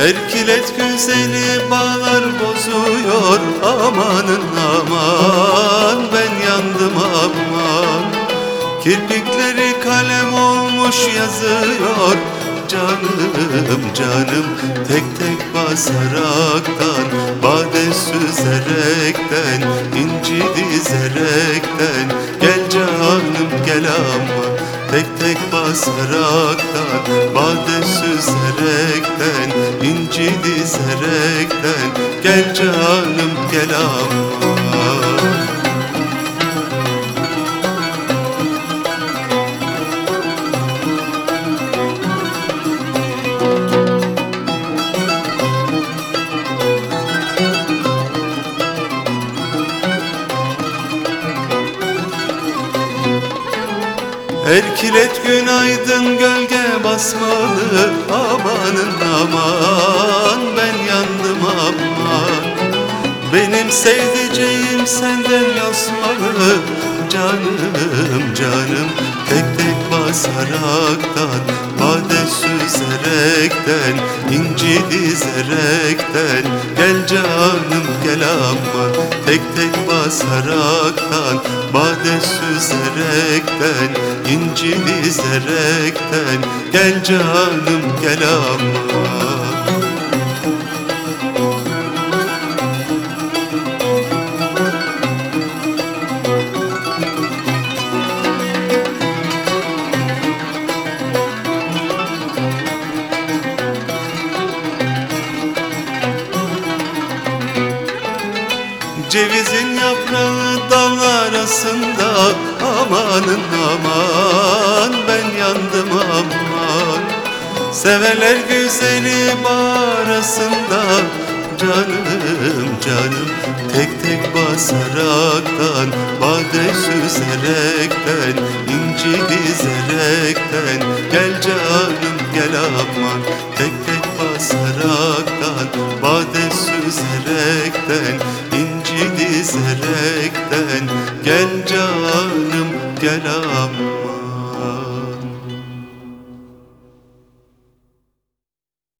Erkilet güzeli bağlar bozuyor. Amanın aman ben yandım aman. Kirpikleri kalem olmuş yazıyor. Canım canım tek tek basaraktan Bade süzerekten inci dizerekten Gel canım gel ama Basaraktan Bade süzerekten inci dizerekten Gel canım gel ama Erkilet günaydın gölge basmalı. Amanın aman ben yandım aman. Benim sevdiceğim senden yasmalı. Canım canım tek tek basaraktan Bade süzerekten inci dizerekten. Gel canım gel ama tek tek basaraktan. Bade süzerekten inci dizerekten. Gel canım gel ama Cevizin yaprağı dal arasında. Amanın aman ben yandım aman. Severler güzeli bağrasında Canım canım tek tek basaraktan Bade süzerekten inci dizerekten. Gel canım gel aman tek tek basaraktan Bade süzerekten inci idi serekten Gel canım gel amma.